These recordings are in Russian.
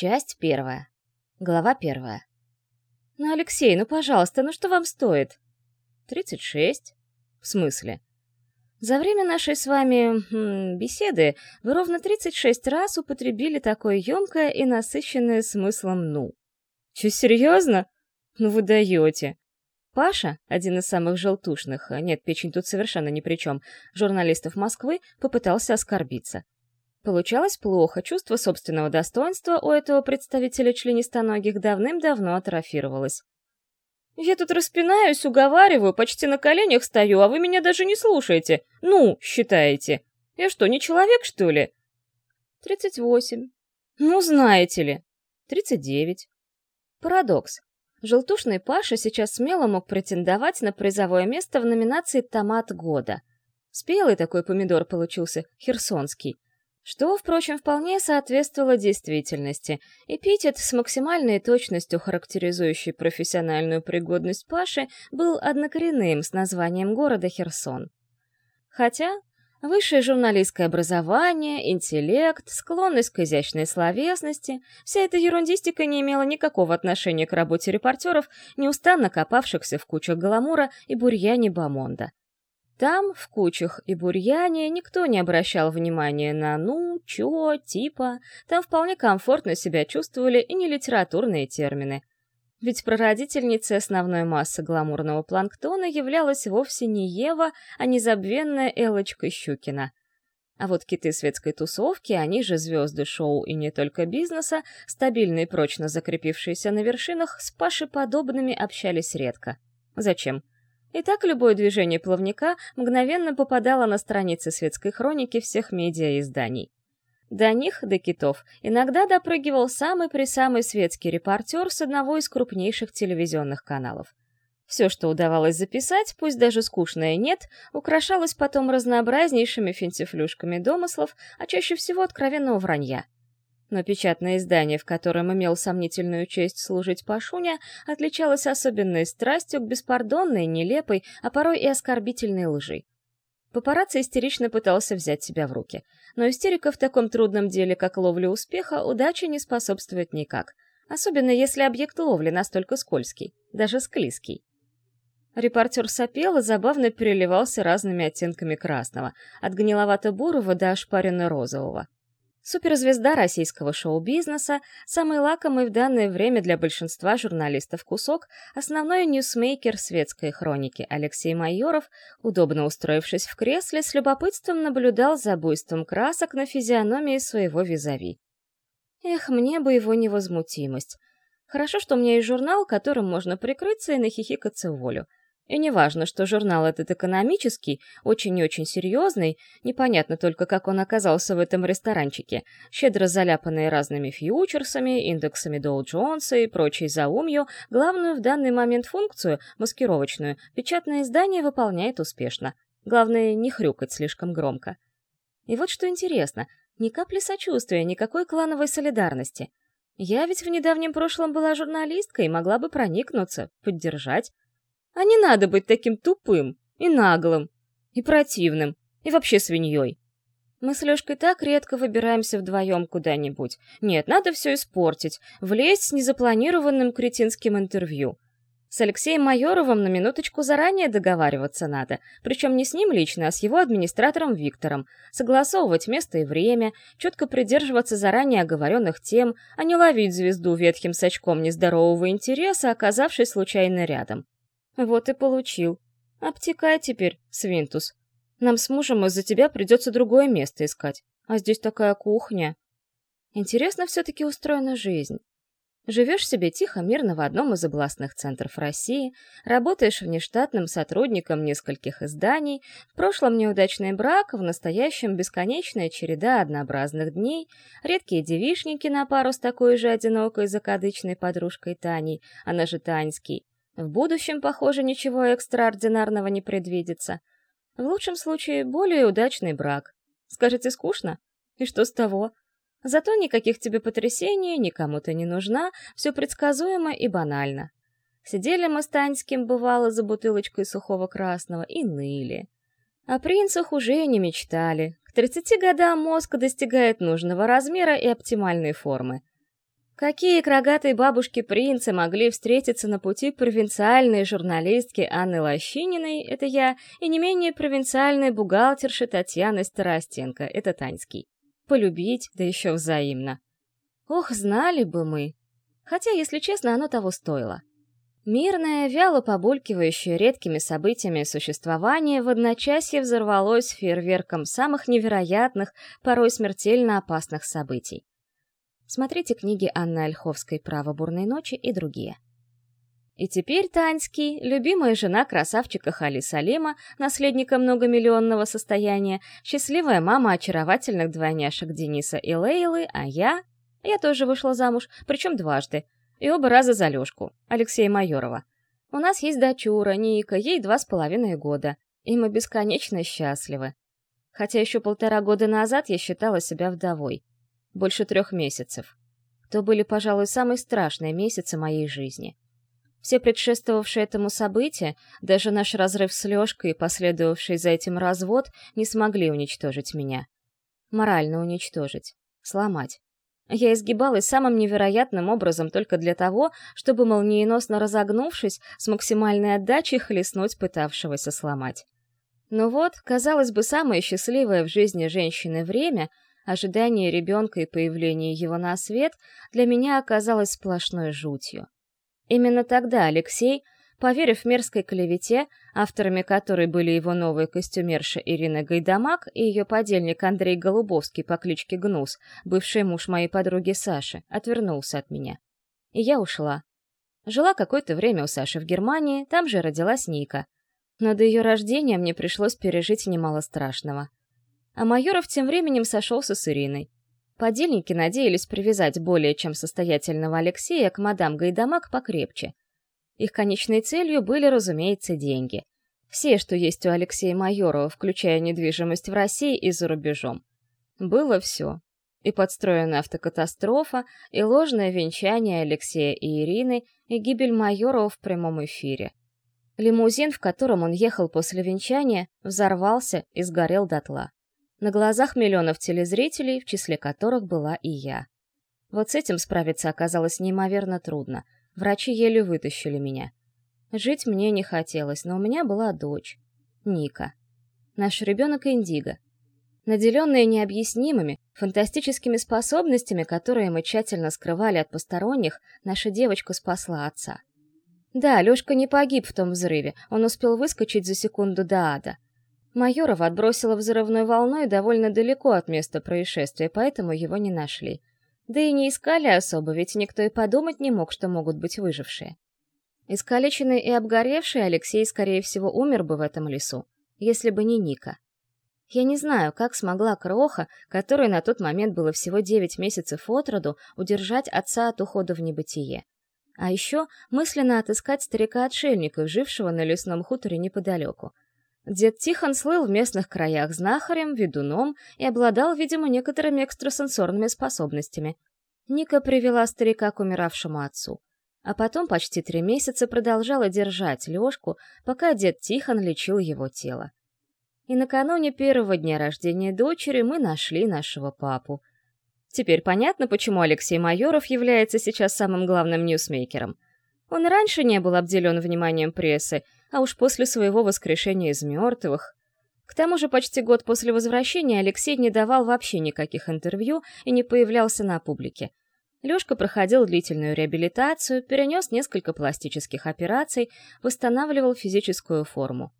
Часть первая. Глава первая. «Ну, Алексей, ну, пожалуйста, ну что вам стоит?» «Тридцать шесть». «В смысле?» «За время нашей с вами м, беседы вы ровно тридцать шесть раз употребили такое емкое и насыщенное смыслом «ну». Че, серьезно? Ну вы даете. Паша, один из самых желтушных, нет, печень тут совершенно ни при чем, журналистов Москвы, попытался оскорбиться. Получалось плохо, чувство собственного достоинства у этого представителя членистоногих давным-давно атрофировалось. «Я тут распинаюсь, уговариваю, почти на коленях стою, а вы меня даже не слушаете. Ну, считаете. Я что, не человек, что ли?» «Тридцать восемь». «Ну, знаете ли». «Тридцать девять». Парадокс. Желтушный Паша сейчас смело мог претендовать на призовое место в номинации «Томат года». Спелый такой помидор получился, херсонский. Что, впрочем, вполне соответствовало действительности. Эпитет с максимальной точностью, характеризующий профессиональную пригодность Паши, был однокоренным с названием города Херсон. Хотя Высшее журналистское образование, интеллект, склонность к изящной словесности — вся эта ерундистика не имела никакого отношения к работе репортеров, неустанно копавшихся в кучах гламура и бурьяне Бамонда. Там, в кучах и бурьяне, никто не обращал внимания на «ну», «чё», «типа», там вполне комфортно себя чувствовали и не литературные термины — ведь прародительницей основной массы гламурного планктона являлась вовсе не Ева, а незабвенная Элочка Щукина. А вот киты светской тусовки, они же звезды шоу и не только бизнеса, стабильно и прочно закрепившиеся на вершинах, с Пашей подобными общались редко. Зачем? И так любое движение плавника мгновенно попадало на страницы светской хроники всех медиаизданий. До них, до китов, иногда допрыгивал самый-присамый светский репортер с одного из крупнейших телевизионных каналов. Все, что удавалось записать, пусть даже скучное нет, украшалось потом разнообразнейшими финтифлюшками домыслов, а чаще всего откровенного вранья. Но печатное издание, в котором имел сомнительную честь служить Пашуня, отличалось особенной страстью к беспардонной, нелепой, а порой и оскорбительной лжи. Папарацци истерично пытался взять себя в руки. Но истерика в таком трудном деле, как ловля успеха, удача не способствует никак. Особенно если объект ловли настолько скользкий, даже склизкий. Репортер сопел и забавно переливался разными оттенками красного, от гниловато-бурого до ошпаренно-розового. Суперзвезда российского шоу-бизнеса, самый лакомый в данное время для большинства журналистов кусок, основной ньюсмейкер светской хроники Алексей Майоров, удобно устроившись в кресле, с любопытством наблюдал за буйством красок на физиономии своего визави. Эх, мне бы его невозмутимость. Хорошо, что у меня есть журнал, которым можно прикрыться и нахихикаться вволю. И неважно, что журнал этот экономический, очень и очень серьезный, непонятно только, как он оказался в этом ресторанчике, щедро заляпанный разными фьючерсами, индексами Доу Джонса и прочей заумью, главную в данный момент функцию, маскировочную, печатное издание выполняет успешно. Главное, не хрюкать слишком громко. И вот что интересно, ни капли сочувствия, никакой клановой солидарности. Я ведь в недавнем прошлом была журналисткой и могла бы проникнуться, поддержать, а не надо быть таким тупым и наглым, и противным, и вообще свиньей. Мы с Лёшкой так редко выбираемся вдвоем куда-нибудь. Нет, надо все испортить, влезть с незапланированным кретинским интервью. С Алексеем Майоровым на минуточку заранее договариваться надо, причем не с ним лично, а с его администратором Виктором, согласовывать место и время, четко придерживаться заранее оговоренных тем, а не ловить звезду ветхим сачком нездорового интереса, оказавшись случайно рядом. Вот и получил. Обтекай теперь, Свинтус. Нам с мужем из-за тебя придется другое место искать. А здесь такая кухня. Интересно все-таки устроена жизнь. Живешь себе тихо, мирно в одном из областных центров России, работаешь внештатным сотрудником нескольких изданий, в прошлом неудачный брак, в настоящем бесконечная череда однообразных дней, редкие девишники на пару с такой же одинокой закадычной подружкой Таней, она же Таньский, в будущем, похоже, ничего экстраординарного не предвидится. В лучшем случае, более удачный брак. Скажете, скучно? И что с того? Зато никаких тебе потрясений, никому ты не нужна, все предсказуемо и банально. Сидели мы с Таньским, бывало, за бутылочкой сухого красного и ныли. О принцах уже и не мечтали. К 30 годам мозг достигает нужного размера и оптимальной формы. Какие к рогатой бабушке принцы могли встретиться на пути провинциальной журналистки Анны Лощининой, это я, и не менее провинциальной бухгалтерши Татьяны Старостенко, это Таньский. Полюбить, да еще взаимно. Ох, знали бы мы. Хотя, если честно, оно того стоило. Мирное, вяло побулькивающее редкими событиями существование в одночасье взорвалось фейерверком самых невероятных, порой смертельно опасных событий. Смотрите книги Анны Ольховской «Право бурной ночи» и другие. И теперь Таньский, любимая жена красавчика Хали Салима, наследника многомиллионного состояния, счастливая мама очаровательных двойняшек Дениса и Лейлы, а я... Я тоже вышла замуж, причем дважды. И оба раза за Лёшку, Алексея Майорова. У нас есть дочура, Ника, ей два с половиной года. И мы бесконечно счастливы. Хотя еще полтора года назад я считала себя вдовой больше трех месяцев. То были, пожалуй, самые страшные месяцы моей жизни. Все предшествовавшие этому события, даже наш разрыв с Лёшкой и последовавший за этим развод, не смогли уничтожить меня. Морально уничтожить. Сломать. Я изгибалась самым невероятным образом только для того, чтобы, молниеносно разогнувшись, с максимальной отдачей хлестнуть пытавшегося сломать. Но вот, казалось бы, самое счастливое в жизни женщины время — Ожидание ребенка и появление его на свет для меня оказалось сплошной жутью. Именно тогда Алексей, поверив мерзкой клевете, авторами которой были его новая костюмерша Ирина Гайдамак и ее подельник Андрей Голубовский по кличке Гнус, бывший муж моей подруги Саши, отвернулся от меня. И я ушла. Жила какое-то время у Саши в Германии, там же родилась Ника. Но до ее рождения мне пришлось пережить немало страшного а Майоров тем временем сошелся с Ириной. Подельники надеялись привязать более чем состоятельного Алексея к мадам Гайдамак покрепче. Их конечной целью были, разумеется, деньги. Все, что есть у Алексея Майорова, включая недвижимость в России и за рубежом. Было все. И подстроенная автокатастрофа, и ложное венчание Алексея и Ирины, и гибель Майорова в прямом эфире. Лимузин, в котором он ехал после венчания, взорвался и сгорел дотла на глазах миллионов телезрителей, в числе которых была и я. Вот с этим справиться оказалось неимоверно трудно. Врачи еле вытащили меня. Жить мне не хотелось, но у меня была дочь. Ника. Наш ребенок Индиго. Наделенная необъяснимыми, фантастическими способностями, которые мы тщательно скрывали от посторонних, наша девочка спасла отца. Да, Лёшка не погиб в том взрыве, он успел выскочить за секунду до ада — Майорова отбросила взрывной волной довольно далеко от места происшествия, поэтому его не нашли. Да и не искали особо, ведь никто и подумать не мог, что могут быть выжившие. Искалеченный и обгоревший Алексей, скорее всего, умер бы в этом лесу, если бы не Ника. Я не знаю, как смогла Кроха, которой на тот момент было всего девять месяцев от роду, удержать отца от ухода в небытие. А еще мысленно отыскать старика-отшельника, жившего на лесном хуторе неподалеку — Дед Тихон слыл в местных краях знахарем, ведуном и обладал, видимо, некоторыми экстрасенсорными способностями. Ника привела старика к умиравшему отцу. А потом почти три месяца продолжала держать Лёшку, пока дед Тихон лечил его тело. И накануне первого дня рождения дочери мы нашли нашего папу. Теперь понятно, почему Алексей Майоров является сейчас самым главным ньюсмейкером. Он раньше не был обделен вниманием прессы, а уж после своего воскрешения из мертвых. К тому же почти год после возвращения Алексей не давал вообще никаких интервью и не появлялся на публике. Лёшка проходил длительную реабилитацию, перенес несколько пластических операций, восстанавливал физическую форму.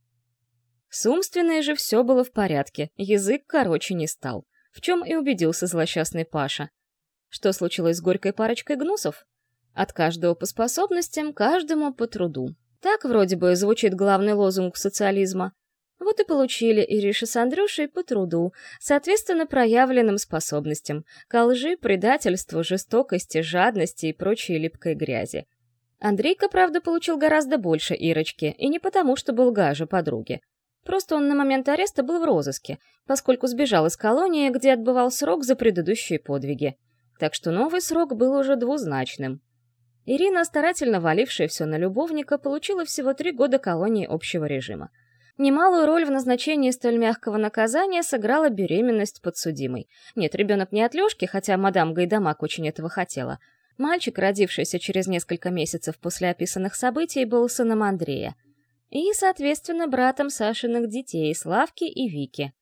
С умственной же все было в порядке, язык короче не стал, в чем и убедился злосчастный Паша. Что случилось с горькой парочкой гнусов? От каждого по способностям, каждому по труду. Так вроде бы звучит главный лозунг социализма. Вот и получили Ириша с Андрюшей по труду, соответственно проявленным способностям, ко лжи, предательству, жестокости, жадности и прочей липкой грязи. Андрейка, правда, получил гораздо больше Ирочки, и не потому, что был гаже подруги. Просто он на момент ареста был в розыске, поскольку сбежал из колонии, где отбывал срок за предыдущие подвиги. Так что новый срок был уже двузначным. Ирина, старательно валившая все на любовника, получила всего три года колонии общего режима. Немалую роль в назначении столь мягкого наказания сыграла беременность подсудимой. Нет, ребенок не от Лёшки, хотя мадам Гайдамак очень этого хотела. Мальчик, родившийся через несколько месяцев после описанных событий, был сыном Андрея. И, соответственно, братом Сашиных детей, Славки и Вики.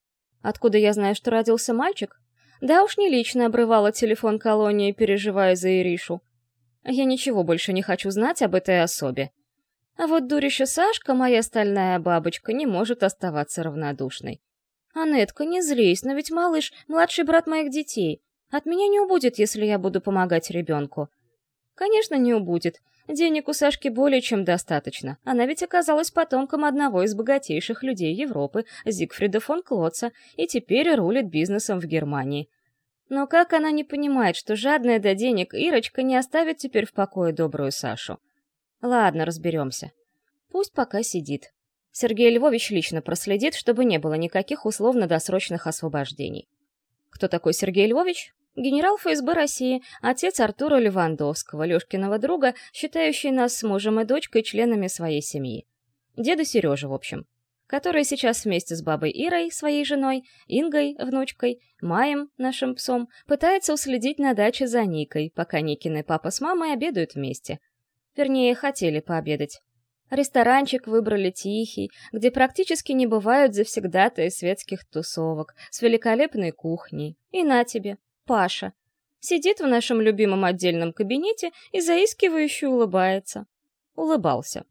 Откуда я знаю, что родился мальчик? Да уж не лично обрывала телефон колонии, переживая за Иришу. Я ничего больше не хочу знать об этой особе. А вот дурища Сашка, моя стальная бабочка, не может оставаться равнодушной. «Анетка, не злись, но ведь малыш — младший брат моих детей. От меня не убудет, если я буду помогать ребенку». «Конечно, не убудет. Денег у Сашки более чем достаточно. Она ведь оказалась потомком одного из богатейших людей Европы, Зигфрида фон Клотца, и теперь рулит бизнесом в Германии. Но как она не понимает, что жадная до денег Ирочка не оставит теперь в покое добрую Сашу? Ладно, разберемся. Пусть пока сидит. Сергей Львович лично проследит, чтобы не было никаких условно-досрочных освобождений. Кто такой Сергей Львович? Генерал ФСБ России, отец Артура Левандовского, Лёшкиного друга, считающий нас с мужем и дочкой членами своей семьи. Деда Сережа, в общем. Который сейчас вместе с бабой Ирой, своей женой, Ингой, внучкой, Маем, нашим псом, пытается уследить на даче за Никой, пока Никины папа с мамой обедают вместе. Вернее, хотели пообедать. Ресторанчик выбрали тихий, где практически не бывают завсегдатые светских тусовок, с великолепной кухней. И на тебе, Паша. Сидит в нашем любимом отдельном кабинете и заискивающе улыбается. Улыбался.